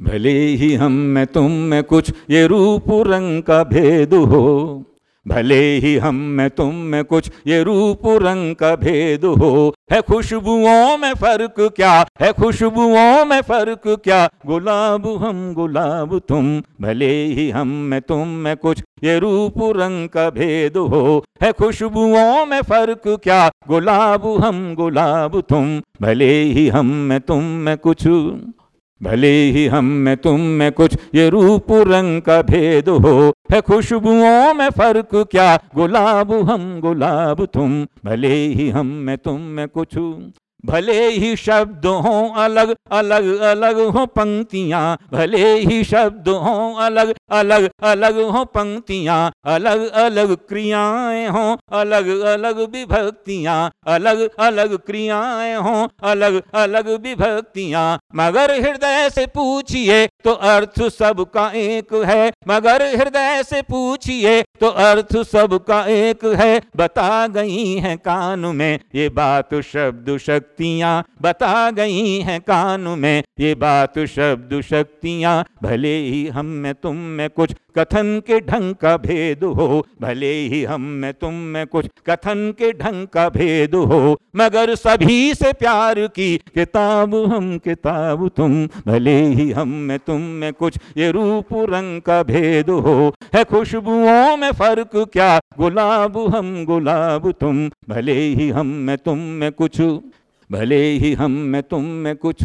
भले ही हम में तुम में कुछ ये रूप रंग का भेद हो, भले ही हम में तुम में कुछ ये रूप रंग का भेद हो, है खुशबुओं में फ़र्क क्या, है खुशबुओं में फ़र्क क्या, गुलाब हम गुलाब तुम, भले ही हम में तुम में कुछ ये रूप रंग का भेद हो, है खुशबुओं में फ़र्क क्या, गुलाब हम गुलाब तुम, भले ही हम में तुम में कुछ भले ही हम में तुम में कुछ ये रूप रंग का भेद हो, है खुशबुओं में फ़र्क क्या? गुलाब हम, गुलाब तुम, भले ही हम में तुम में कुछ भले ही शब्द हों अलग अलग अलग हो पंक्तियाँ, भले ही शब्द हों अलग अलग अलग हो पंक्तियाँ, अलग अलग क्रियाएँ हों, अलग अलग विभक्तियाँ, अलग अलग क्रियाएँ हों, अलग अलग विभक्तियाँ। मगर हृदय से पूछिए तो अर्थ सबका एक है। मगर हृदय से पूछिए तो अर्थ सबका एक है। बता गई है कान में ये बात, शब्द शक्तियाँ बता गई हैं कान में, ये बात शब्द शक्तियाँ, भले ही हम में तुम में कुछ कथन के ढंग का भेद हो, भले ही हम में तुम में कुछ कथन के ढंग का भेद हो, मगर सभी से प्यार की किताब हम, किताब तुम, भले ही हम में तुम में कुछ ये रूप रंग का भेद हो, है खुशबुओं में फ़र्क क्या, गुलाब हम, गुलाब तुम, भले ही हम में तुम में कुछ भले ही हम में तुम में कुछ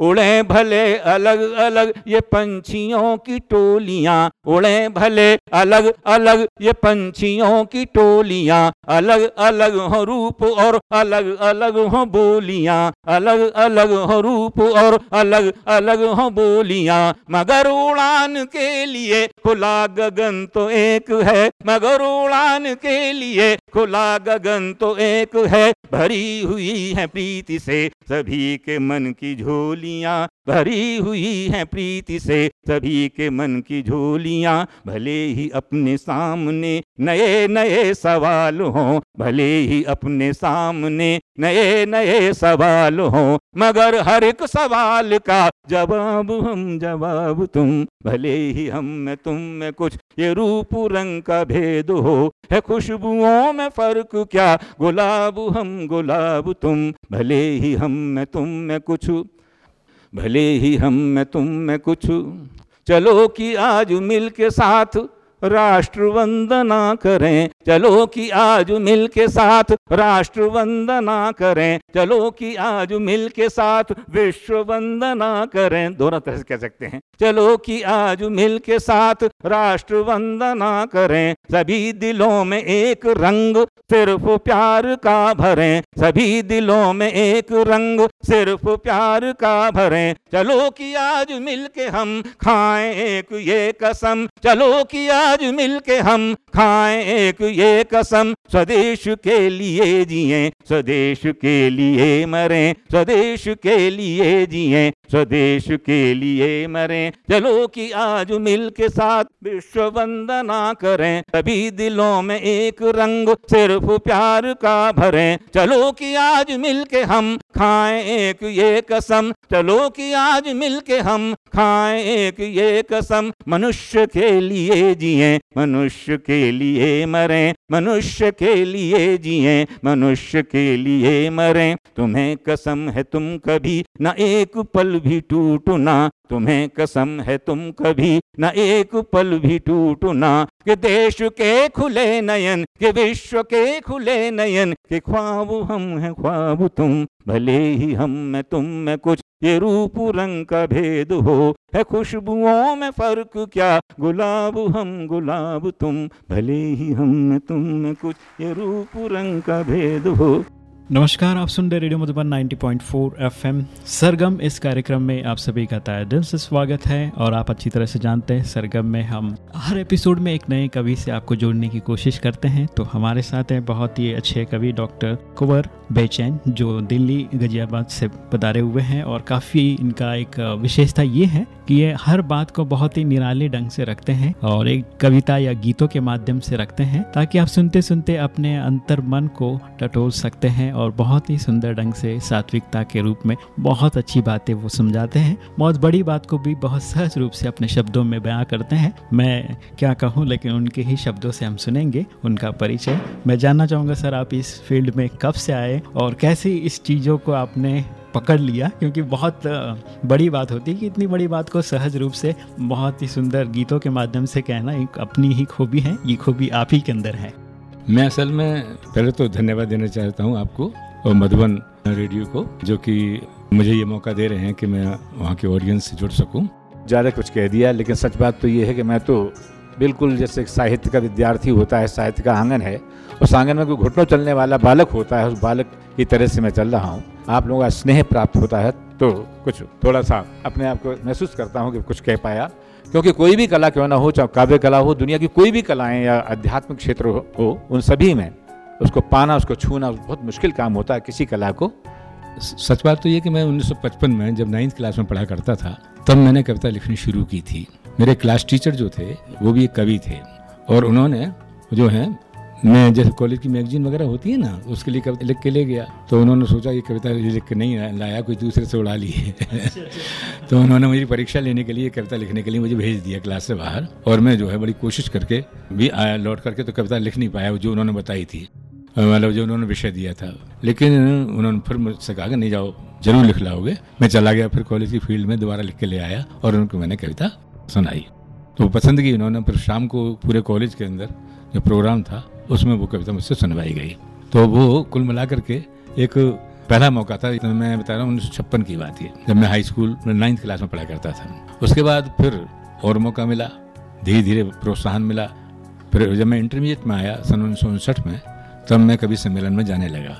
उड़े भले अलग अलग ये पंछियों की टोलियाँ। उड़े भले अलग अलग ये पंछियों की टोलियाँ। अलग अलग हो रूप और अलग अलग हो बोलियाँ। अलग अलग हो रूप और अलग अलग हो बोलियाँ। मगर उड़ान के लिए खुला गगन तो एक है। मगर उड़ान के लिए खुला गगन तो एक है। भरी हुई है प्रीति से सभी के मन की झोली। झोलियाँ, भरी हुई हैं प्रीति से सभी के मन की झोलियाँ। भले ही अपने सामने नए नए सवाल हों, भले ही अपने सामने नए नए सवाल हों, मगर हर एक सवाल का जवाब हम, जवाब तुम। भले ही हम में, तुम में कुछ ये रूप, रंग का भेद हो, है खुशबुओं में फ़र्क क्या? गुलाब हम, गुलाब तुम। भले ही हम में, तुम में कुछ भले ही हम मैं तुम मैं कुछ। चलो कि आज मिल के साथ राष्ट्र वंदना करें। चलो कि आज मिल के साथ राष्ट्र वंदना करें। चलो कि आज मिल के साथ विश्व वंदना करें। दोनों तरह से कह सकते हैं। चलो कि आज मिल के साथ राष्ट्र वंदना करें। सभी दिलों में एक रंग सिर्फ़ प्यार का भरें। सभी दिलों में एक रंग सिर्फ़ प्यार का भरें। चलो कि आज मिल के हम खाएँ एक ये कसम। चलो कि आज मिल के हम खाएँ एक ये कसम स्वदेश के लिए जिए, स्वदेश के लिए मरे, स्वदेश के लिए जिए, स्वदेश के लिए मरे। चलो कि आज मिल के साथ विश्व वंदना करें, सभी दिलों में एक रंग सिर्फ़ प्यार का भरे। चलो कि आज मिल के हम खाएँ एक ये कसम चलो कि आज मिल के हम खाएँ एक ये कसम मनुष्य के लिए जिए, मनुष्य के लिए मरें। मनुष्य के लिए जिए, मनुष्य के लिए मरें। तुम्हें कसम है तुम कभी न एक पल भी टूटना। तुम्हें कसम है तुम कभी न एक पल भी टूटना। कि देश के खुले नयन, कि विश्व के खुले नयन, कि ख्वाब हम हैं ख्वाब तुम, भले ही हम में तुम में कुछ ये रूप रंग का भेद हो, है खुशबुओं में फ़र्क क्या? गुलाब हम गुलाब तुम, भले ही हम तुम कुछ, ये रूप रंग का भेद हो। नमस्कार, आप सुन रहे रेडियो मधुबन 90.4 एफएम। सरगम, इस कार्यक्रम में आप सभी का तय दिल से स्वागत है और आप अच्छी तरह से जानते हैं, सरगम में हम हर एपिसोड में एक नए कवि से आपको जोड़ने की कोशिश करते हैं। तो हमारे साथ हैं बहुत ही अच्छे कवि डॉक्टर कुंवर बेचैन, जो दिल्ली गजियाबाद से पधारे हुए हैं और काफ़ी इनका एक विशेषता ये है कि ये हर बात को बहुत ही निराले ढंग से रखते हैं और एक कविता या गीतों के माध्यम से रखते हैं, ताकि आप सुनते सुनते अपने अंतर मन को टटोल सकते हैं और बहुत ही सुंदर ढंग से सात्विकता के रूप में बहुत अच्छी बातें वो समझाते हैं। बहुत बड़ी बात को भी बहुत सहज रूप से अपने शब्दों में बयां करते हैं। मैं क्या कहूँ, लेकिन उनके ही शब्दों से हम सुनेंगे उनका परिचय। मैं जानना चाहूँगा, सर, आप इस फ़ील्ड में कब से आए और कैसे इस चीज़ों को आपने पकड़ लिया क्योंकि बहुत बड़ी बात होती है कि इतनी बड़ी बात को सहज रूप से बहुत ही सुंदर गीतों के माध्यम से कहना एक अपनी ही खूबी है ये खूबी आप ही के अंदर है। मैं असल में पहले तो धन्यवाद देना चाहता हूँ आपको और मधुबन रेडियो को जो कि मुझे ये मौका दे रहे हैं कि मैं वहाँ के ऑडियंस से जुड़ सकूँ। ज़्यादा कुछ कह दिया लेकिन सच बात तो ये है कि मैं तो बिल्कुल जैसे साहित्य का विद्यार्थी होता है साहित्य का आँगन है उस आँगन में कोई घुटनों चलने वाला बालक होता है उस बालक की तरह से मैं चल रहा हूँ। आप लोगों का स्नेह प्राप्त होता है तो कुछ थोड़ा सा अपने आप को महसूस करता हूँ कि कुछ कह पाया। क्योंकि कोई भी कला क्यों ना हो चाहे काव्य कला हो दुनिया की कोई भी कलाएँ या आध्यात्मिक क्षेत्र हो, हो उन सभी में उसको पाना उसको छूना बहुत मुश्किल काम होता है किसी कला को। सच बात तो ये कि मैं 1955 में जब नाइन्थ क्लास में पढ़ा करता था तब मैंने कविता लिखनी शुरू की थी। मेरे क्लास टीचर जो थे वो भी एक कवि थे और उन्होंने जो है मैं जैसे कॉलेज की मैगजीन वगैरह होती है ना, उसके लिए कविता लिख के ले गया। तो उन्होंने सोचा ये कविता लिख के नहीं लाया, कोई दूसरे से उड़ा ली। है। तो उन्होंने मुझे परीक्षा लेने के लिए, कविता लिखने के लिए मुझे भेज दिया क्लास से बाहर। और मैं जो है बड़ी कोशिश करके भी आया, लौट करके तो कविता लिख नहीं पाया, जो उन्होंने बताई थी। मतलब जो उन्होंने विषय दिया था। लेकिन उन्होंने फिर मुझसे कहा कि, नहीं जाओ, ज़रूर लिख लाओगे। मैं चला गया, फिर कॉलेज की फ़ील्ड में दोबारा लिख के ले आया और उनको मैंने कविता सुनाई। तो पसंद की उन्होंने, फिर शाम को पूरे कॉलेज के अंदर जो प्रोग्राम था, उसमें वो कविता मुझसे सुनवाई गई। तो वो कुल मिला करके एक पहला मौका था। तो मैं बता रहा हूँ, उन्नीस छप्पन की बात है जब मैं हाई स्कूल में नाइन्थ क्लास में पढ़ा करता था। उसके बाद फिर और मौका मिला धीरे धीरे प्रोत्साहन मिला। फिर जब मैं इंटरमीडिएट में आया, सन उन्नीस सौ उनसठ में, तब मैं कभी सम्मेलन में जाने लगा।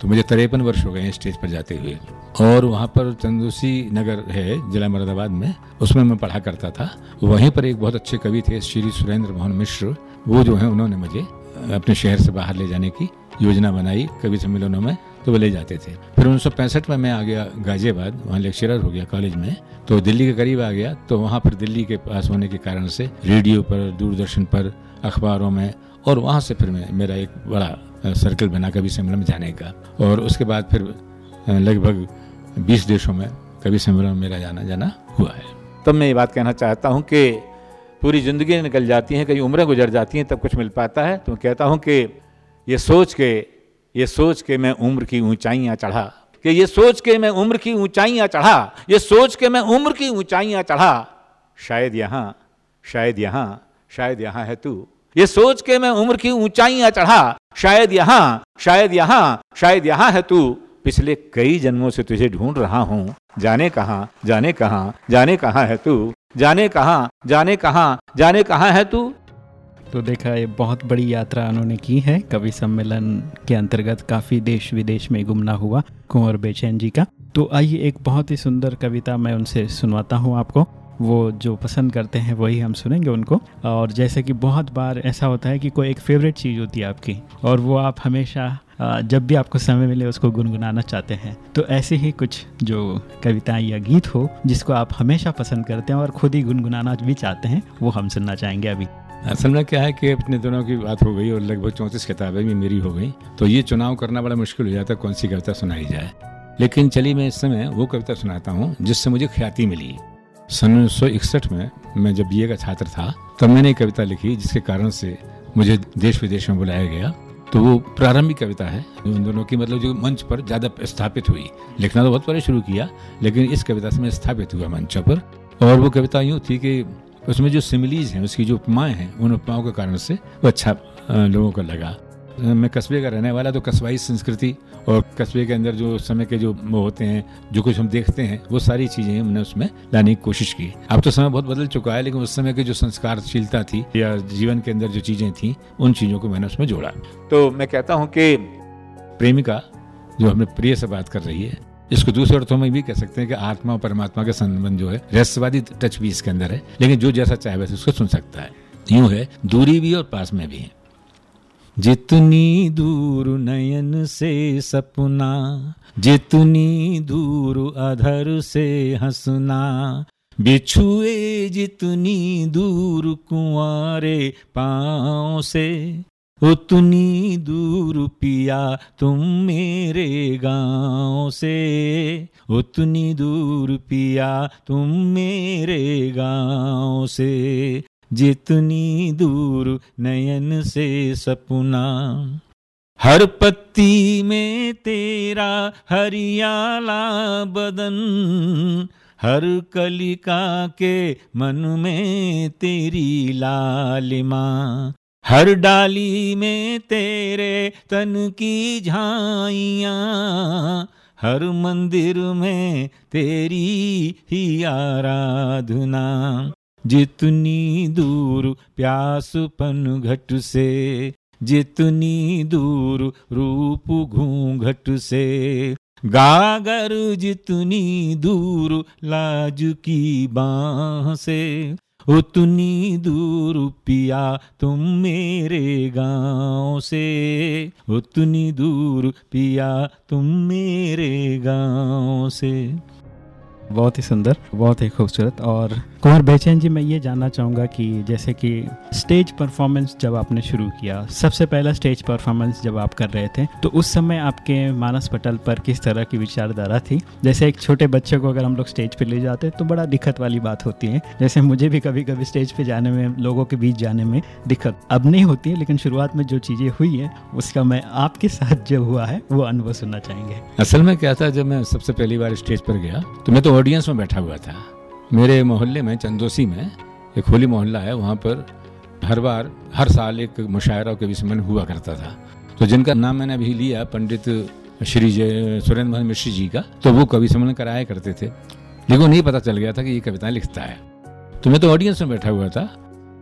तो मुझे तिरपन वर्ष हो गए हैं स्टेज पर जाते हुए। और वहाँ पर चंदोसी नगर है, जिला मुरादाबाद में, उसमें मैं पढ़ा करता था। वहीं पर एक बहुत अच्छे कवि थे, श्री सुरेंद्र मोहन मिश्र। वो जो है, उन्होंने मुझे अपने शहर से बाहर ले जाने की योजना बनाई कवि सम्मेलनों में तो वो ले जाते थे। फिर उन्नीस सौ पैंसठ में मैं आ गया गाजियाबाद, वहाँ लेक्चरर हो गया कॉलेज में। तो दिल्ली के करीब आ गया तो वहाँ पर दिल्ली के पास होने के कारण से रेडियो पर, दूरदर्शन पर, अखबारों में, और वहाँ से फिर मैं, मेरा एक बड़ा सर्कल बना कवि सम्मेलन में जाने का। और उसके बाद फिर लगभग बीस देशों में कवि सम्मेलन मेरा जाना जाना हुआ है। तब मैं ये बात कहना चाहता हूँ कि पूरी ज़िंदगी निकल जाती हैं, कई उम्रें गुजर जाती हैं, तब कुछ मिल पाता है। तो कहता हूँ कि ये सोच के, ये सोच के मैं उम्र की ऊंचाइयाँ चढ़ा। कि ये सोच के मैं उम्र की ऊंचाइयाँ चढ़ा, ये सोच के मैं उम्र की ऊंचाइयाँ चढ़ा। शायद यहाँ शायद यहाँ शायद यहाँ है तू। ये सोच के मैं उम्र की ऊंचाइयाँ चढ़ा शायद यहाँ शायद यहाँ शायद यहाँ है तू। पिछले कई जन्मों से तुझे ढूंढ रहा हूँ। जाने कहाँ जाने कहाँ जाने कहाँ है तू। जाने कहाँ जाने कहाँ जाने कहाँ है तू। तो देखा, ये बहुत बड़ी यात्रा उन्होंने की है। कवि सम्मेलन के अंतर्गत काफ़ी देश विदेश में गुमना हुआ, कुंवर बेचैन जी का। तो आइए एक बहुत ही सुंदर कविता मैं उनसे सुनवाता हूँ आपको। वो जो पसंद करते हैं वही हम सुनेंगे उनको। और जैसे कि बहुत बार ऐसा होता है कि कोई एक फेवरेट चीज़ होती है आपकी, और वो आप हमेशा जब भी आपको समय मिले उसको गुनगुनाना चाहते हैं। तो ऐसे ही कुछ जो कविताएँ या गीत हो जिसको आप हमेशा पसंद करते हैं और खुद ही गुनगुनाना भी चाहते हैं, वो हम सुनना चाहेंगे अभी। असल में क्या है कि अपने दोनों की बात हो गई और लगभग चौंतीस किताबें भी मेरी हो गई तो ये चुनाव करना बड़ा मुश्किल हो जाता है, कौन सी कविता सुनाई जाए। लेकिन चलिए मैं इस समय वो कविता सुनाता हूँ जिससे मुझे ख्याति मिली। सन उन्नीस सौ इकसठ में मैं जब बीए का छात्र था, तब मैंने एक कविता लिखी जिसके कारण से मुझे देश विदेश में बुलाया गया। तो वो प्रारंभिक कविता है उन दोनों की मतलब जो मंच पर ज़्यादा स्थापित हुई। लिखना तो बहुत पहले शुरू किया, लेकिन इस कविता से मैं स्थापित हुआ मंच पर। और वो कविता यूँ थी कि उसमें जो सिमिलीज हैं, उसकी जो उपमाएँ हैं, उन उपमाओं के कारण से वो अच्छा लोगों को लगा। मैं कस्बे का रहने वाला तो कस्बाई संस्कृति और कस्बे के अंदर जो समय के जो होते हैं, जो कुछ हम देखते हैं, वो सारी चीज़ें हमने उसमें लाने की कोशिश की। अब तो समय बहुत बदल चुका है, लेकिन उस समय की जो संस्कारशीलता थी या जीवन के अंदर जो चीज़ें थी, उन चीज़ों को मैंने उसमें जोड़ा। तो मैं कहता हूँ कि प्रेमिका, जो हमें प्रिय से बात कर रही है, इसको दूसरे अर्थों में भी कह सकते हैं कि आत्मा और परमात्मा का संबंध जो है, रहस्यवादी टच भी इसके अंदर है, लेकिन जो जैसा चाहे वैसे उसको सुन सकता है। यूँ है, दूरी भी और पास में भी है। जितनी दूर नयन से सपना, जितनी दूर अधर से हंसना, बिछुए जितनी दूर कुआरे पाँव से, उतनी दूर पिया तुम मेरे गाँव से, उतनी दूर पिया तुम मेरे गाँव से। जितनी दूर नयन से सपना। हर पत्ती में तेरा हरियाला बदन। हर कलिका के मन में तेरी लालिमा। हर डाली में तेरे तन की झाइया। हर मंदिर में तेरी ही आराधना। जितनी दूर प्यासपन घट से, जितनी दूर रूप घूंघट से, गागर जितनी दूर लाज की बाह से, उतनी दूर पिया तुम मेरे गाँव से, उतनी दूर पिया तुम मेरे गाँव से। बहुत ही सुंदर, बहुत ही खूबसूरत। और कुमार बेचैन जी, मैं ये जानना चाहूँगा कि जैसे कि स्टेज परफॉर्मेंस जब आपने शुरू किया, सबसे पहला स्टेज परफॉर्मेंस जब आप कर रहे थे तो उस समय आपके मानस पटल पर किस तरह की विचारधारा थी? जैसे एक छोटे बच्चे को अगर हम लोग स्टेज पर ले जाते तो बड़ा दिक्कत वाली बात होती है। जैसे मुझे भी कभी कभी स्टेज पे जाने में, लोगों के बीच जाने में दिक्कत अब नहीं होती है, लेकिन शुरुआत में जो चीज़ें हुई है, उसका मैं आपके साथ जो हुआ है, वो अनुभव सुनना चाहेंगे। असल में क्या था, जब मैं सबसे पहली बार स्टेज पर गया तो मैं तो ऑडियंस में बैठा हुआ था। मेरे मोहल्ले में, चंदोसी में, एक होली मोहल्ला है, वहाँ पर हर बार, हर साल एक मुशायरा कवि सम्मेलन हुआ करता था। तो जिनका नाम मैंने अभी लिया, पंडित श्री जय, सुरेंद्र मोहन मिश्र जी का तो वो कवि सम्मेलन कराया करते थे। लेकिन नहीं पता चल गया था कि ये कविताएँ लिखता है। तो मैं तो ऑडियंस में बैठा हुआ था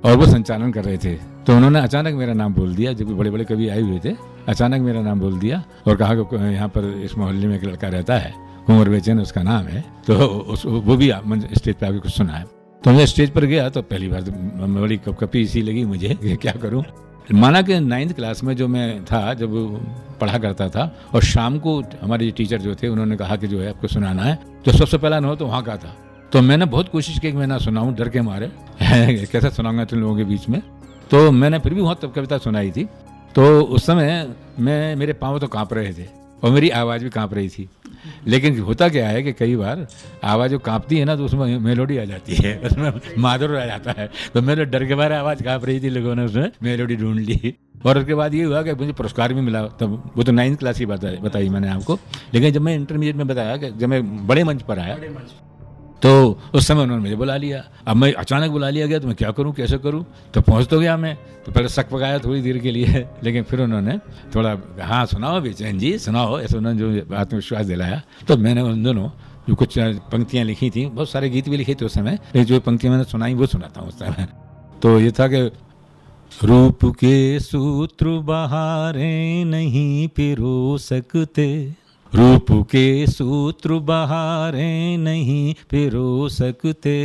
और वो संचालन कर रहे थे। तो उन्होंने अचानक मेरा नाम बोल दिया, जब बड़े बड़े कवि आए हुए थे, अचानक मेरा नाम बोल दिया और कहा कि यहाँ पर इस मोहल्ले में एक लड़का रहता है। कुंवर बेचैन उसका नाम है तो उस, वो भी स्टेज पे आके कुछ सुना है तो मैं स्टेज पर गया तो पहली बार तो बड़ी कपकपी इसी लगी मुझे क्या करूँ। माना कि नाइन्थ क्लास में जो मैं था, जब पढ़ा करता था, और शाम को हमारे टीचर जो थे, उन्होंने कहा कि जो है, आपको सुनाना है तो सबसे पहला अनुभव तो वहाँ का था। तो मैंने बहुत कोशिश की कि मैं ना सुनाऊँ, डर के मारे। कैसा सुनाऊँगा तुम लोगों के बीच में? तो मैंने फिर भी बहुत कविता सुनाई थी। तो उस समय मैं, मेरे पाँव तो काँप रहे थे, और मेरी आवाज़ भी काँप रही थी। लेकिन होता क्या है कि कई बार आवाज़ जो कांपती है ना तो उसमें मेलोडी आ जाती है। उसमें माधुर आ जाता है। तो मेरे डर के बारे आवाज़ काँप रही थी लोगों ने उसमें, मेलोडी ढूंढ ली। और उसके बाद ये हुआ कि मुझे पुरस्कार भी मिला। तब वो तो नाइन्थ क्लास की बात बताई मैंने आपको। लेकिन जब मैं इंटरमीडिएट में बताया कि जब मैं बड़े मंच पर आया तो उस समय उन्होंने मुझे बुला लिया। अब मैं अचानक बुला लिया गया तो मैं क्या करूँ, कैसे करूँ? तो पहुँच तो गया मैं। तो पहले शक पकाया थोड़ी देर के लिए, लेकिन फिर उन्होंने थोड़ा हाँ सुनाओ बेचैन जी, सुनाओ। ऐसे उन्होंने जो आत्मविश्वास दिलाया। तो मैंने उन दोनों, जो कुछ पंक्तियाँ लिखी थी, बहुत सारे गीत भी लिखे थे उस समय, लेकिन जो पंक्तियाँ मैंने सुनाई, वो सुनाता हूँ उस समय। तो ये था कि, रूप के सूत्र बहारे नहीं पिरो सकते रूप के सूत्र बहारे नहीं पिरो सकते।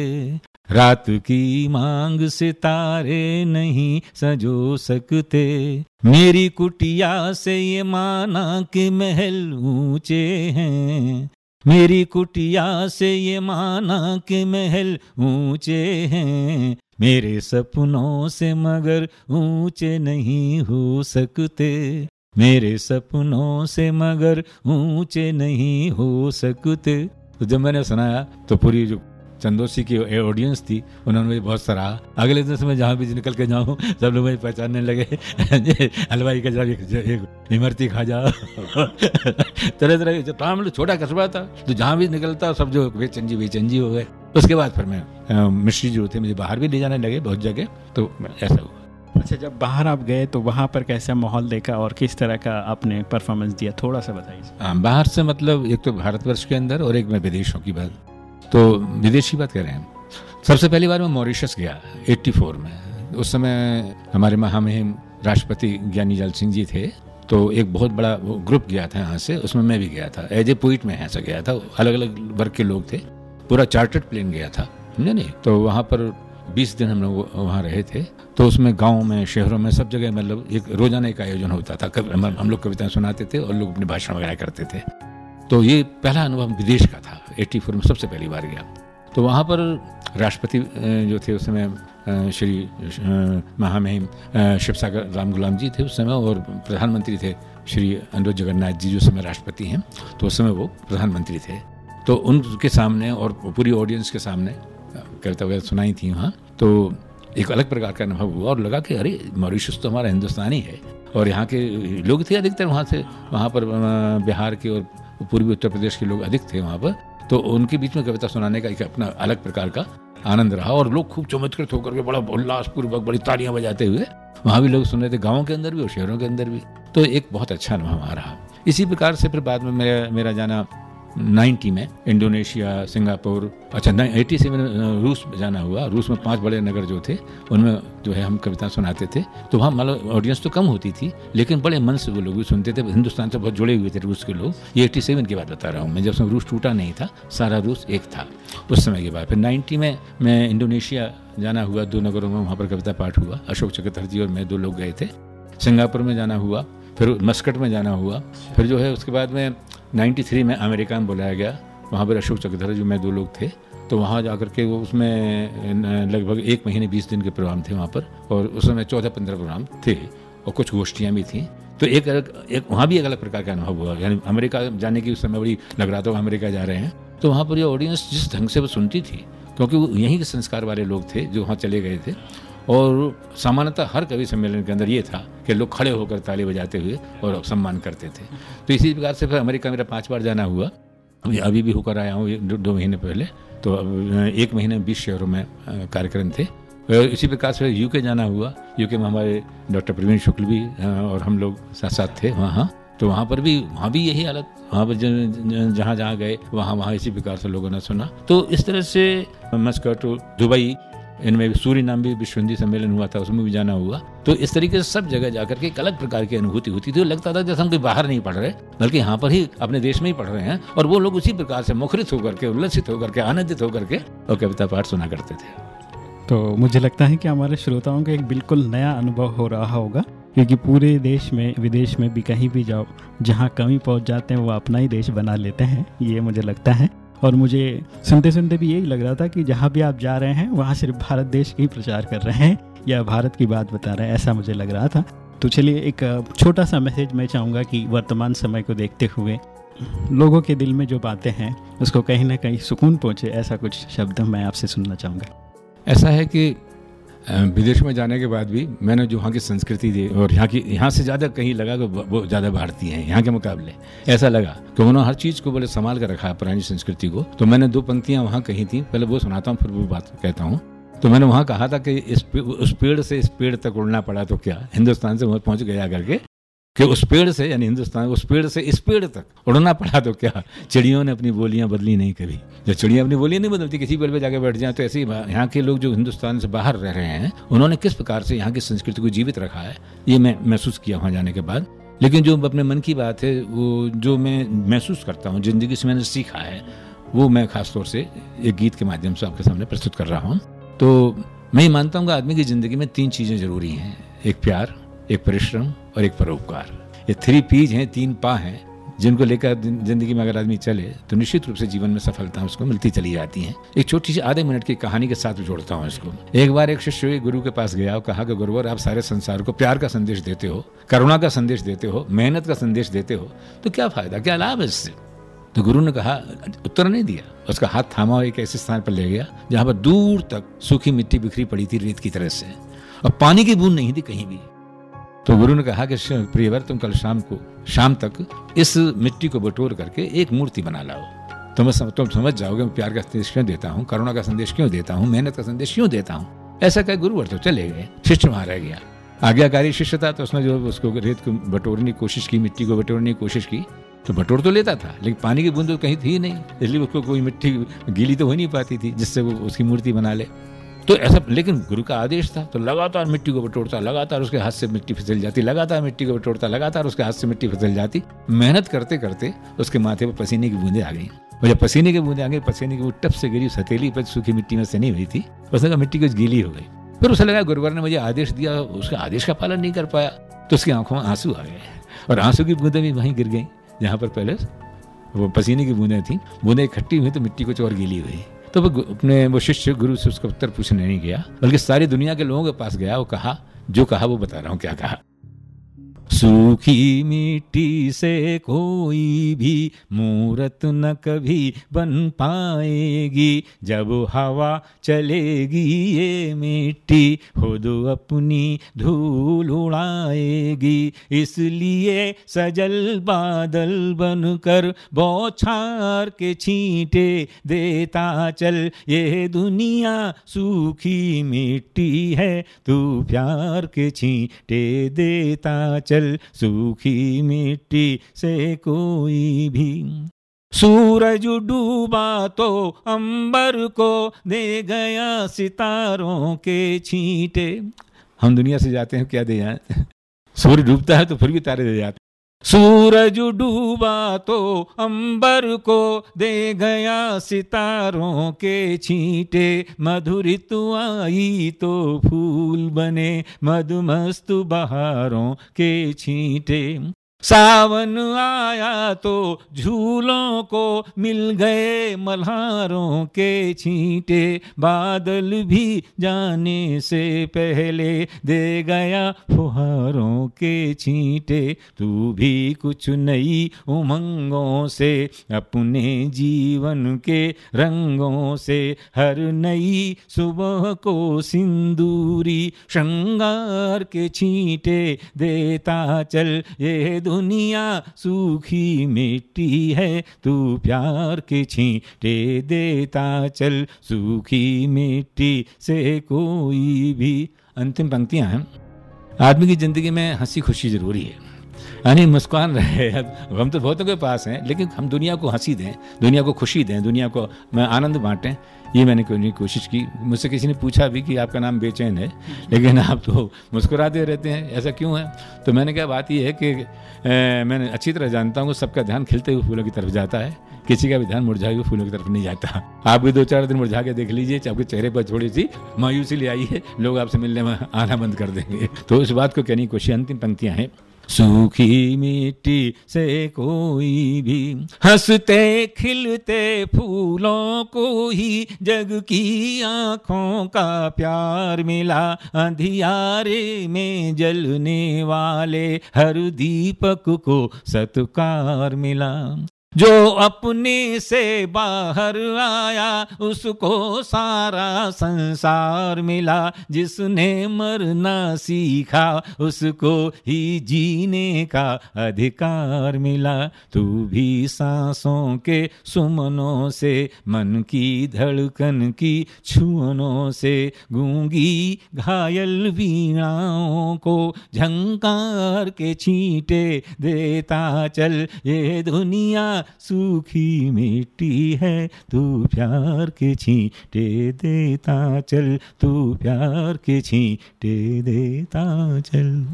रात की मांग सितारे नहीं सजो सकते। मेरी कुटिया से ये माना कि महल ऊँचे हैं। मेरी कुटिया से ये माना कि महल ऊँचे हैं। मेरे सपनों से मगर ऊँचे नहीं हो सकते। मेरे सपनों से मगर ऊँचे नहीं हो सकते। तो जब मैंने सुनाया तो पूरी जो चंदोसी की ऑडियंस थी, उन्होंने मुझे बहुत सराहा। अगले दिन से मैं जहाँ भी निकल के जाऊँ, सब लोग मुझे पहचानने लगे। हलवाई का जब एक इमरती खा जा तरह तरह तो मतलब छोटा कस्बा था तो जहाँ भी निकलता, सब जो बेचन जी बेचन हो गए। उसके बाद फिर मैं मिश्री जो थे, मुझे बाहर भी ले जाने लगे, बहुत जगह। तो ऐसा हुआ। अच्छा जब बाहर आप गए तो वहाँ पर कैसा माहौल देखा और किस तरह का आपने परफॉर्मेंस दिया? थोड़ा सा बताइए बाहर से मतलब एक तो भारतवर्ष के अंदर और एक मैं विदेशों की बात तो विदेशी बात कर रहे हैं सबसे पहली बार मैं मॉरिशस गया 84 में। उस समय हमारे महामहिम राष्ट्रपति ज्ञानी जल सिंह जी थे तो एक बहुत बड़ा ग्रुप गया था यहाँ से। उसमें मैं भी गया था। एज ए पोइट में यहाँ से गया था। अलग अलग वर्ग के लोग थे। पूरा चार्टर्ड प्लेन गया था। समझे नहीं? तो वहाँ पर 20 दिन हम लोग वहाँ रहे थे। तो उसमें गाँव में, शहरों में सब जगह मतलब एक रोज़ाना एक आयोजन होता था। हम लोग कविताएँ सुनाते थे और लोग अपने भाषण वगैरह करते थे। तो ये पहला अनुभव विदेश का था, एट्टी फोर में सबसे पहली बार गया। तो वहाँ पर राष्ट्रपति जो थे उस समय श्री महामहिम शिवसागर राम गुलाम जी थे उस समय और प्रधानमंत्री थे श्री अनुरोध जगन्नाथ जी, जो समय राष्ट्रपति हैं। तो उस समय वो प्रधानमंत्री थे। तो उनके सामने और पूरी ऑडियंस के सामने कविता वगैरह सुनाई थी वहाँ तो एक अलग प्रकार का अनुभव हुआ और लगा कि अरे, मॉरिशस तो हमारा हिंदुस्तानी है और यहाँ के लोग थे अधिकतर वहाँ से, वहाँ पर बिहार के और पूर्वी उत्तर प्रदेश के लोग अधिक थे वहाँ पर तो उनके बीच में कविता सुनाने का एक अपना अलग प्रकार का आनंद रहा और लोग खूब चमत्कृत होकर के बड़ा उल्लासपूर्वक, बड़ी तालियाँ बजाते हुए वहाँ भी लोग सुन रहे थे, गाँव के अंदर भी और शहरों के अंदर भी। तो एक बहुत अच्छा अनुभव वहाँ रहा। इसी प्रकार से फिर बाद में मेरा मेरा जाना नाइन्टी में इंडोनेशिया, सिंगापुर अच्छा एटी से मैंने रूस जाना हुआ। रूस में पाँच बड़े नगर जो थे, उनमें जो है हम कविता सुनाते थे। तो वहाँ मतलब ऑडियंस तो कम होती थी, लेकिन बड़े मन से वो लोग भी सुनते थे। हिंदुस्तान से बहुत जुड़े हुए थे रूस के लोग। ये एट्टी सेवन की बात बता रहा हूँ मैं, जब रूस टूटा नहीं था, सारा रूस एक था उस समय की बात। फिर नाइन्टी में मैं इंडोनेशिया जाना हुआ, दो नगरों में वहाँ पर कविता पाठ हुआ, अशोक चक्रधर और मैं दो लोग गए थे। सिंगापुर में जाना हुआ, फिर मस्कट में जाना हुआ, फिर जो है उसके बाद में 93 में अमेरिका में बुलाया गया। वहाँ पर अशोक चक्रधर जो, मैं दो लोग थे। तो वहाँ जा कर के वो उसमें लगभग एक महीने, बीस दिन के प्रोग्राम थे वहाँ पर। और उस समय चौदह पंद्रह प्रोग्राम थे और कुछ गोष्ठियाँ भी थी। तो एक अलग, एक, वहाँ भी एक अलग प्रकार का अनुभव हुआ। यानी अमेरिका जाने की उस समय बड़ी लग रहा था अमेरिका जा रहे हैं। तो वहाँ पर ये ऑडियंस जिस ढंग से वो सुनती थी, क्योंकि वो यहीं के संस्कार वाले लोग थे जो वहाँ चले गए थे। और सामान्यतः हर कवि सम्मेलन के अंदर ये था कि लोग खड़े होकर ताली बजाते हुए और सम्मान करते थे। तो इसी प्रकार से फिर अमेरिका मेरा पाँच बार जाना हुआ। अभी भी होकर आया हूँ दो महीने पहले। तो एक महीने बीस शहरों में कार्यक्रम थे। इसी प्रकार से यूके जाना हुआ। यूके में हमारे डॉक्टर प्रवीण शुक्ल भी और हम लोग साथ साथ थे वहाँ। तो वहाँ पर भी, वहाँ भी यही हालत, वहाँ पर जहाँ जहाँ गए, वहाँ वहाँ इसी प्रकार से लोगों ने सुना। तो इस तरह से मस्कट दुबई। इनमें सूर्य नाम भी विश्व हिंदी सम्मेलन हुआ था, उसमें भी जाना हुआ। तो इस तरीके से सब जगह जाकर के एक अलग प्रकार की अनुभूति होती थी लगता था जैसे हम कोई बाहर नहीं पढ़ रहे, बल्कि यहाँ पर ही अपने देश में ही पढ़ रहे हैं, और वो लोग उसी प्रकार से मुखरित होकर के, उल्लसित होकर के, आनंदित होकर के और कविता पाठ सुना करते थे। तो मुझे लगता है कि हमारे श्रोताओं का एक बिल्कुल नया अनुभव हो रहा होगा, क्योंकि पूरे देश में, विदेश में भी कहीं भी जाओ, जहाँ कमी पहुँच जाते हैं, वो अपना ही देश बना लेते हैं, ये मुझे लगता है। और मुझे सुनते सुनते भी यही लग रहा था कि जहाँ भी आप जा रहे हैं, वहाँ सिर्फ़ भारत देश की प्रचार कर रहे हैं या भारत की बात बता रहे हैं, ऐसा मुझे लग रहा था। तो चलिए एक छोटा सा मैसेज मैं चाहूँगा कि वर्तमान समय को देखते हुए लोगों के दिल में जो बातें हैं, उसको कहीं ना कहीं सुकून पहुँचे, ऐसा कुछ शब्द मैं आपसे सुनना चाहूँगा। ऐसा है कि विदेश में जाने के बाद भी मैंने जो वहाँ की संस्कृति दी और यहाँ की, यहाँ से ज़्यादा कहीं लगा कि वो ज़्यादा भारतीय हैं, यहाँ के मुकाबले। ऐसा लगा कि उन्होंने हर चीज़ को बोले संभाल कर रखा है पुरानी संस्कृति को। तो मैंने दो पंक्तियाँ वहाँ कही थी, पहले वो सुनाता हूँ, फिर वो बात कहता हूँ। तो मैंने वहाँ कहा था कि इस उस पेड़ से इस पेड़ तक उड़ना पड़ा तो क्या? हिंदुस्तान से वहाँ पहुँच गया करके। कि उस पेड़ से, यानी हिंदुस्तान, उस पेड़ से, इस पेड़ तक उड़ना पड़ा तो क्या? चिड़ियों ने अपनी बोलियाँ बदली नहीं कभी। जब चिड़िया अपनी बोलियाँ नहीं बदलती, किसी पेड़ पे जाके बैठ जाए तो ऐसे ही यहाँ के लोग जो हिंदुस्तान से बाहर रह रहे हैं, उन्होंने किस प्रकार से यहाँ की संस्कृति को जीवित रखा है, ये मैं महसूस किया वहाँ जाने के बाद। लेकिन जो अपने मन की बात है, वो जो मैं महसूस करता हूँ, ज़िंदगी से मैंने सीखा है, वो मैं खासतौर से एक गीत के माध्यम से आपके सामने प्रस्तुत कर रहा हूँ। तो मैं ये मानता हूँ आदमी की ज़िंदगी में तीन चीज़ें ज़रूरी हैं, एक प्यार एक परिश्रम और एक परोपकार। ये थ्री पीज हैं, तीन पा हैं, जिनको लेकर ज़िंदगी में अगर आदमी चले तो निश्चित रूप से जीवन में सफलता उसको मिलती चली जाती है। एक छोटी सी आधे मिनट की कहानी के साथ जोड़ता हूँ इसको। एक बार एक शिष्य गुरु के पास गया और कहा कि गुरुवर, आप सारे संसार को प्यार का संदेश देते हो, करुणा का संदेश देते हो, मेहनत का संदेश देते हो तो क्या फ़ायदा, क्या लाभ है इससे? तो गुरु ने कहा, उत्तर नहीं दिया। उसका हाथ थामा एक ऐसे स्थान पर ले गया, जहाँ पर दूर तक सूखी मिट्टी बिखरी पड़ी थी रेत की तरह से। और पानी की बूंद नहीं थी कहीं भी। तो गुरु ने कहा कि प्रियवर, तुम कल शाम को, शाम तक इस मिट्टी को बटोर करके एक मूर्ति बना लाओ। तुम तुम समझ जाओगे, मैं प्यार का संदेश क्यों देता हूँ, करुणा का संदेश क्यों देता हूँ, मेहनत का संदेश क्यों देता हूँ? ऐसा कह गुरुवर तो चले गए। शिष्य वहाँ रह गया। आज्ञाकारी शिष्य था तो उसने जो उसको रेत को बटोरने की कोशिश की, मिट्टी को बटोरने की कोशिश की तो बटोर तो लेता था, लेकिन पानी की बूंद तो कहीं थी नहीं, इसलिए उसको कोई मिट्टी गीली तो हो नहीं पाती थी, जिससे वो उसकी मूर्ति बना ले। तो ऐसा, लेकिन गुरु का आदेश था तो लगातार मिट्टी को बटोरता, लगातार उसके हाथ से मिट्टी फिसल जाती, लगातार मिट्टी को बटोरता, लगातार उसके हाथ से मिट्टी फिसल जाती। मेहनत करते करते उसके माथे पर पसीने की बूंदे आ गई। और जब पसीने की बूंदे आ गई, पसीने की वो टप से गिरी, सतीली, पर सूखी मिट्टी में सनी हुई थी। उसने कहा, मिट्टी कुछ गीली हो गई। फिर उसे लगा, गुरुवर ने मुझे आदेश दिया, उसका आदेश का पालन नहीं कर पाया। तो उसकी आँखों में आँसू आ गए। और आँसू की बूंदें भी वहीं गिर गई, जहाँ पर पहले वो पसीने की बूंदें थी। बूंदें इकट्ठी हुई तो मिट्टी कुछ और गीली हुई। तो वो अपने वो शिष्य गुरु से उसका उत्तर पूछने नहीं गया, बल्कि सारी दुनिया के लोगों के पास गया, वो कहा, जो कहा वो बता रहा हूँ क्या कहा। सूखी मिट्टी से कोई भी मूरत न कभी बन पाएगी। जब हवा चलेगी ये मिट्टी, खुद अपनी धूल उड़ाएगी। इसलिए सजल बादल बनकर बौछार के छींटे देता चल। ये दुनिया सूखी मिट्टी है, तू प्यार के छींटे देता चल। चल सूखी मिट्टी से कोई भी। सूरज डूबा तो अंबर को दे गया सितारों के छींटे। हम दुनिया से जाते हैं, क्या दे जाए? सूर्य डूबता है तो फिर भी तारे दे जाते सूरज डूबा तो अंबर को दे गया सितारों के छींटे। मधुरितु आई तो फूल बने मधुमस्तु बहारों के छींटे। सावन आया तो झूलों को मिल गए मल्हारों के छींटे। बादल भी जाने से पहले दे गया फुहारों के छींटे। तू भी कुछ नई उमंगों से, अपने जीवन के रंगों से, हर नई सुबह को सिंदूरी, श्रृंगार के छींटे देता चल। ये दुनिया सूखी मिट्टी है, तू प्यार के छींटे देता चल। सूखी मिट्टी से कोई भी अंतिम पंक्तियाँ हैं। आदमी की ज़िंदगी में हँसी खुशी ज़रूरी है। यानी मुस्कान रहे हम तो बहुतों के पास हैं, लेकिन हम दुनिया को हँसी दें, दुनिया को खुशी दें, दुनिया को आनंद बांटें। ये मैंने कोई कोशिश की? मुझसे किसी ने पूछा भी कि आपका नाम बेचैन है, लेकिन आप तो मुस्कुराते रहते हैं, ऐसा क्यों है? तो मैंने क्या बात ये है कि मैंने अच्छी तरह जानता हूँ, सबका ध्यान खिलते हुए फूलों की तरफ़ जाता है, किसी का भी ध्यान मुरझाए हुए फूलों की तरफ़ नहीं जाता। आप भी दो चार दिन मुरझा के देख लीजिए, आपके चेहरे पर थोड़ी सी मायूसी ले आई है, लोग आपसे मिलने में आना बंद कर देंगे। तो इस बात को कहने की कोशिश, अंतिम पंक्तियाँ हैं। सूखी मिट्टी से कोई भी हँसते, खिलते फूलों को ही जग की आँखों का प्यार मिला। अंधियारे में जलने वाले हर दीपक को सत्कार मिला। जो अपने से बाहर आया, उसको सारा संसार मिला। जिसने मरना सीखा, उसको ही जीने का अधिकार मिला। तू भी सांसों के सुमनों से, मन की धड़कन की छुअनों से गूँगी। घायल वीणाओं को झंकार के छींटे देता चल ये दुनिया सूखी मिट्टी है, तू प्यार के छींटे देता चल, तू प्यार के छींटे देता चल।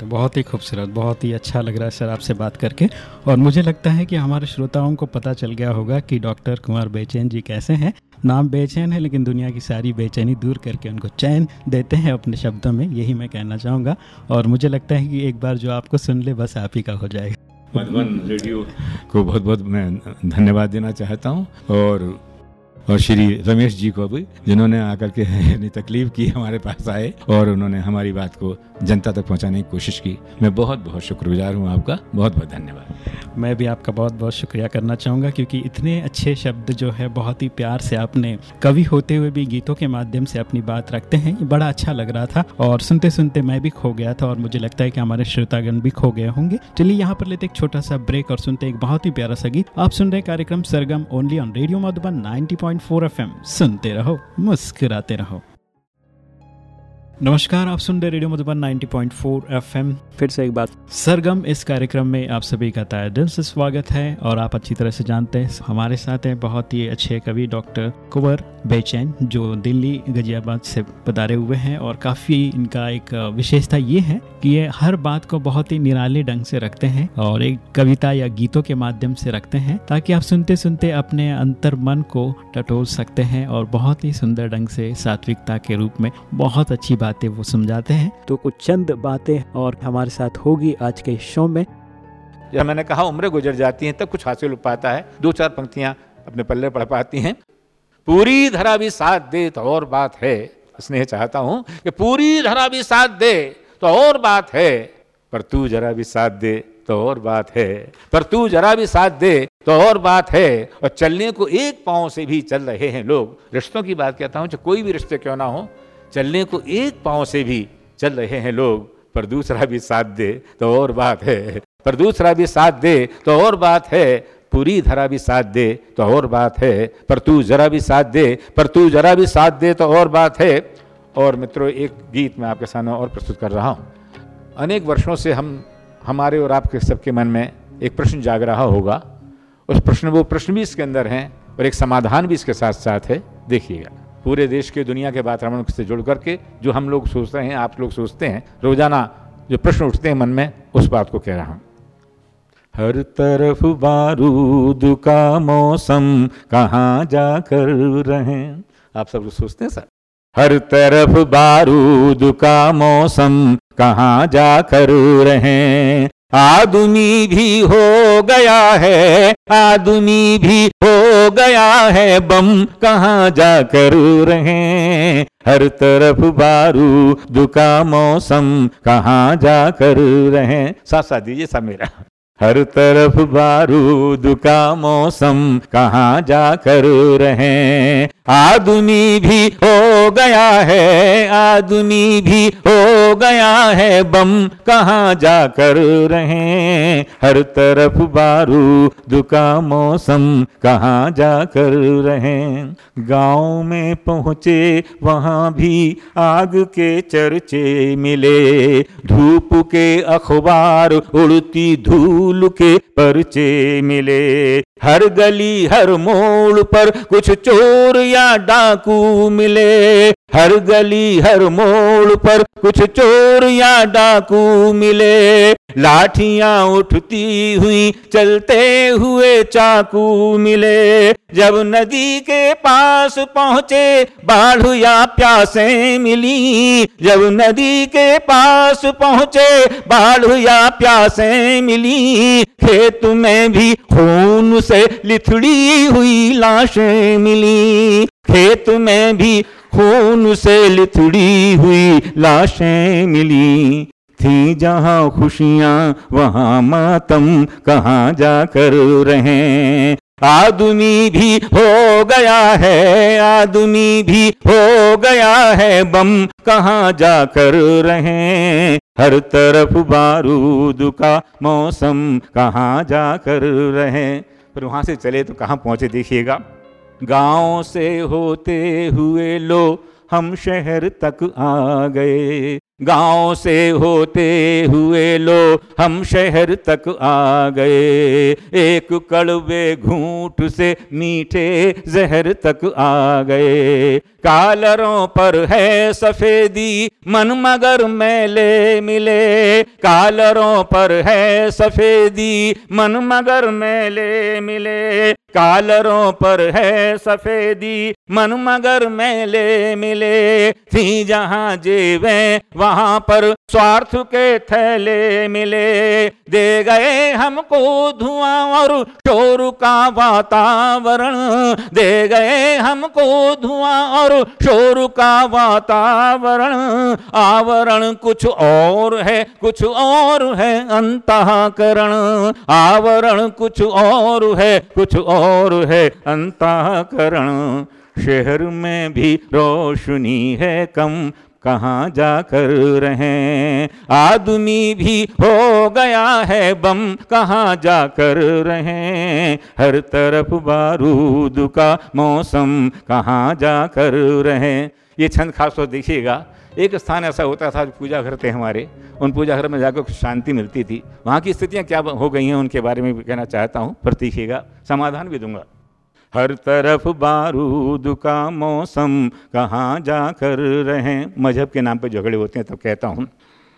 तो बहुत ही खूबसूरत, बहुत ही अच्छा लग रहा है सर आपसे बात करके। और मुझे लगता है कि हमारे श्रोताओं को पता चल गया होगा कि डॉक्टर कुमार बेचैन जी कैसे हैं। नाम बेचैन है, लेकिन दुनिया की सारी बेचैनी दूर करके उनको चैन देते हैं अपने शब्दों में, यही मैं कहना चाहूँगा। और मुझे लगता है कि एक बार जो आपको सुन ले, बस आप ही का हो जाएगा। मधुबन रेडियो। को बहुत बहुत मैं धन्यवाद देना चाहता हूँ और और श्री रमेश जी को भी जिन्होंने आकर के तकलीफ़ की हमारे पास आए और उन्होंने हमारी बात को जनता तक पहुँचाने की कोशिश की, मैं बहुत बहुत शुक्रगुजार हूँ आपका। बहुत बहुत धन्यवाद। मैं भी आपका बहुत बहुत शुक्रिया करना चाहूँगा, क्योंकि इतने अच्छे शब्द जो है, बहुत ही प्यार से आपने कवि होते हुए भी गीतों के माध्यम से अपनी बात रखते हैं। ये बड़ा अच्छा लग रहा था और सुनते सुनते मैं भी खो गया था और मुझे लगता है कि हमारे श्रोतागण भी खो गए होंगे। चलिए, यहाँ पर लेते एक छोटा सा ब्रेक और सुनते एक बहुत ही प्यारा सा गीत। आप सुन रहे कार्यक्रम Sargam only on radio Madhuban ninety point सुनते रहो मुस्कुराते रहो। नमस्कार, आप सुन रहे रेडियो मधुबन 90.4 एफएम। फिर से एक बात सरगम, इस कार्यक्रम में आप सभी का ताया दिल से स्वागत है और आप अच्छी तरह से जानते हैं। हमारे साथ हैं बहुत ही अच्छे कवि डॉक्टर कुंवर बेचैन, जो दिल्ली गजियाबाद से पधारे हुए हैं और काफ़ी इनका एक विशेषता ये है कि ये हर बात को बहुत ही निराले ढंग से रखते हैं और एक कविता या गीतों के माध्यम से रखते हैं, ताकि आप सुनते सुनते अपने अंतर मन को टटोल सकते हैं और बहुत ही सुंदर ढंग से सात्विकता के रूप में बहुत अच्छी बातें वो समझाते हैं। तो कुछ चंद बातें और हमारे साथ होगी आज के शो में। जब मैंने कहा उम्र गुजर जाती हैं तब कुछ हासिल हो पाता है। दो चार पंक्तियाँ अपने पल्ले पढ़ पाती हैं। पूरी धरा भी साथ दे तो और बात है। स्नेह चाहता हूँ कि पूरी धरा भी साथ दे तो और बात है। पर तू जरा भी साथ दे तो और बात है। पर तू जरा भी साथ दे तो और बात है। और चलने को एक पाँव से भी चल रहे हैं लोग। रिश्तों की बात कहता हूँ चाहे कोई भी रिश्ते क्यों ना हो। चलने को एक पाँव से भी चल रहे हैं लोग, पर दूसरा भी साथ दे तो और बात है। पर दूसरा भी साथ दे तो और बात है, पूरी धरा भी साथ दे तो और बात है। पर तू जरा भी साथ दे, पर तू जरा भी साथ दे तो और बात है। और मित्रों, एक गीत मैं आपके सामने और प्रस्तुत कर रहा हूँ। अनेक वर्षों से हम, हमारे और आपके सबके मन में एक प्रश्न जाग रहा होगा। उस प्रश्न, वो प्रश्न भी इसके अंदर हैं और एक समाधान भी इसके साथ साथ है। देखिएगा। पूरे देश के दुनिया के वातावरण से जुड़ करके जो हम लोग सोच रहे हैं आप लोग सोचते हैं रोज़ाना जो प्रश्न उठते हैं मन में उस बात को कह रहा हूँ। हर तरफ़ बारूद का मौसम कहाँ जाकर रहे? आप सब लोग सोचते हैं सर? हर तरफ़ बारूद का मौसम कहाँ जाकर रहे? आदमी भी हो गया है, आदमी भी हो गया है, बम कहाँ जाकर रहे हर तरफ़ बारू का मौसम, कहाँ जाकर रहे साथ दीजिए सा मेरा। हर तरफ़ बारूद का मौसम, कहाँ जाकर रहे आदमी भी हो गया है, आदमी भी हो गया है, बम कहाँ जाकर रहे? हर तरफ़ बारूद का मौसम कहाँ जाकर रहे? गाँव में पहुँचे, वहाँ भी आग के चर्चे मिले। धूप के अखबार उड़ती धूल के परचे मिले। हर गली हर मोड़ पर कुछ चोर या डाकू मिले। हर गली, हर मोड़ पर कुछ चोर या डाकू मिले। लाठियाँ उठती हुई, चलते हुए चाकू मिले। जब नदी के पास पहुँचे बाढ़ या प्यासे मिली। जब नदी के पास पहुँचे बाढ़ या प्यासे मिली। खेत में भी खून से लिथड़ी हुई लाशें मिली। खेत में भी खून से लिथड़ी हुई लाशें मिली थी जहाँ खुशियाँ, वहाँ मातम कहाँ जाकर रहे। आदमी भी हो गया है, आदमी भी हो गया है, बम कहाँ जाकर रहे। हर तरफ़ बारूद का मौसम कहाँ जाकर रहे। पर वहाँ से चले तो कहाँ पहुँचे, देखिएगा। गाँव से होते हुए लो हम शहर तक आ गए। गाँव से होते हुए लो हम शहर तक आ गए। एक कड़वे घूट से मीठे जहर तक आ गए। कालरों पर है सफेदी, मन मगर मेले मिले। कालरों पर है सफेदी, मन मगर मेले मिले। कालरों पर है सफेदी, मन मगर मेले मिले। थी जहाँ जेवे वहाँ पर स्वार्थ के थैले मिले। दे गए हमको धुआँ और शोर का वातावरण। दे गए हमको धुआँ और शोर का वातावरण। आवरण कुछ और है, कुछ और है अंतकरण। आवरण कुछ और है, कुछ और है अंतकरण। शहर में भी रोशनी है कम कहाँ जाकर रहे? आदमी भी हो गया है बम, कहाँ जाकर रहे? हर तरफ़ बारूद का मौसम, कहाँ जाकर रहे? ये छंद खास तौर देखिएगा। एक स्थान ऐसा होता था जो पूजा घर थे हमारे। उन पूजा घर में जाकर कुछ शांति मिलती थी। वहाँ की स्थितियाँ क्या हो गई हैं, उनके बारे में भी कहना चाहता हूँ प्रतीखिएगा समाधान भी दूँगा। हर तरफ़ बारूद का मौसम, कहाँ जाकर रहें? मज़हब के नाम पर झगड़े होते हैं, तब कहता हूँ।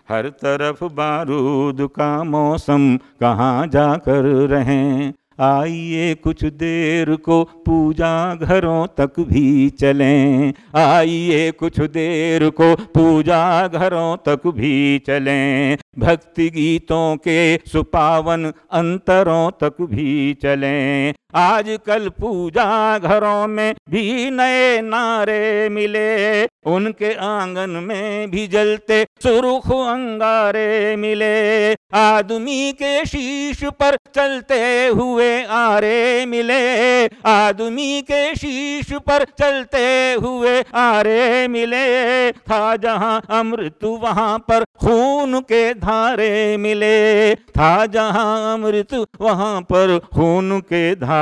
हर तरफ़ बारूद का मौसम, कहाँ जाकर रहें? आइए कुछ देर को पूजा घरों तक भी चलें। आइए कुछ देर को पूजा घरों तक भी चलें। भक्ति गीतों के सुपावन अंतरों तक भी चलें। आजकल पूजा घरों में भी नए नारे मिले। उनके आँगन में भी जलते सुरुख अंगारे मिले। आदमी के शीश पर चलते हुए आरे मिले। आदमी के शीश पर चलते हुए आरे मिले। था जहाँ अमृत, वहाँ पर खून के धारे मिले। था जहाँ अमृत, वहाँ पर खून के धारे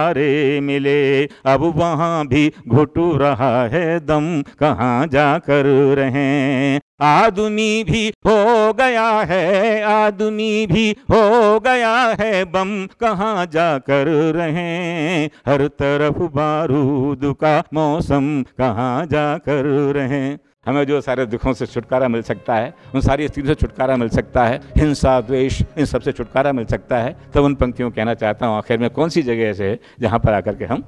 मिले। अब वहाँ भी घुटू रहा है दम। कहाँ जाकर रहे? आदमी भी हो गया है, आदमी भी हो गया है बम। कहाँ जाकर रहे? हर तरफ़ बारूद का मौसम। कहाँ जाकर रहे? हमें जो सारे दुखों से छुटकारा मिल सकता है, उन सारी स्थितियों से छुटकारा मिल सकता है, हिंसा, द्वेष, इन सबसे छुटकारा मिल सकता है। तब उन पंक्तियों कहना चाहता हूँ, आखिर में कौन सी जगह से जहाँ पर आकर के हम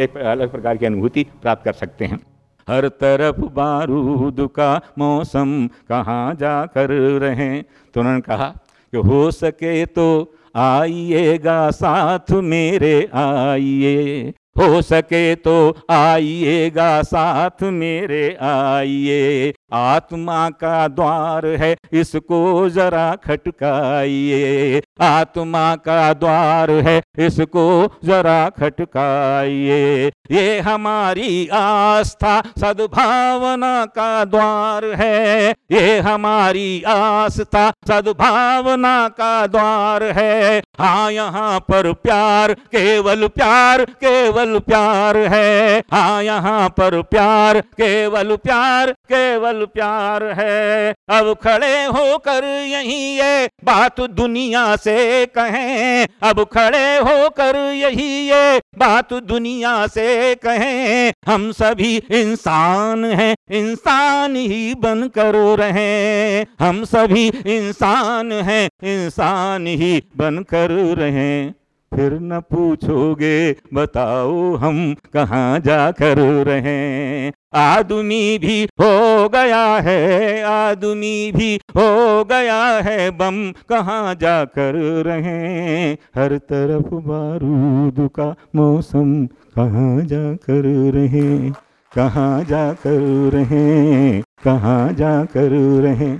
एक अलग प्रकार की अनुभूति प्राप्त कर सकते हैं? हर तरफ़ बारूद का मौसम, कहाँ जा कर रहे? तो उन्होंने कहा, कि हो सके तो आइएगा साथ मेरे आइए। हो सके तो आइएगा साथ मेरे आइए। आत्मा का द्वार है, इसको जरा खटकाइए। आत्मा का द्वार है, इसको जरा खटकाइए। ये हमारी आस्था सद्भावना का द्वार है। ये हमारी आस्था सद्भावना का द्वार है। हाँ यहाँ पर प्यार केवल प्यार केवल प्यार है। हाँ यहाँ पर प्यार, केवल प्यार, केवल प्यार है। अब खड़े होकर यही ये बात दुनिया से कहें। अब खड़े होकर यही ये बात दुनिया से कहें। हम सभी इंसान हैं, इंसान ही बन कर रहे। हम सभी इंसान हैं, इंसान ही बन कर रहें। फिर न पूछोगे, बताओ हम कहाँ जाकर रहे आदमी भी हो गया है, आदमी भी हो गया है, बम कहाँ जाकर रहे हर तरफ़ बारूद का मौसम कहाँ जाकर रहे कहाँ जाकर रहे कहाँ जाकर रहे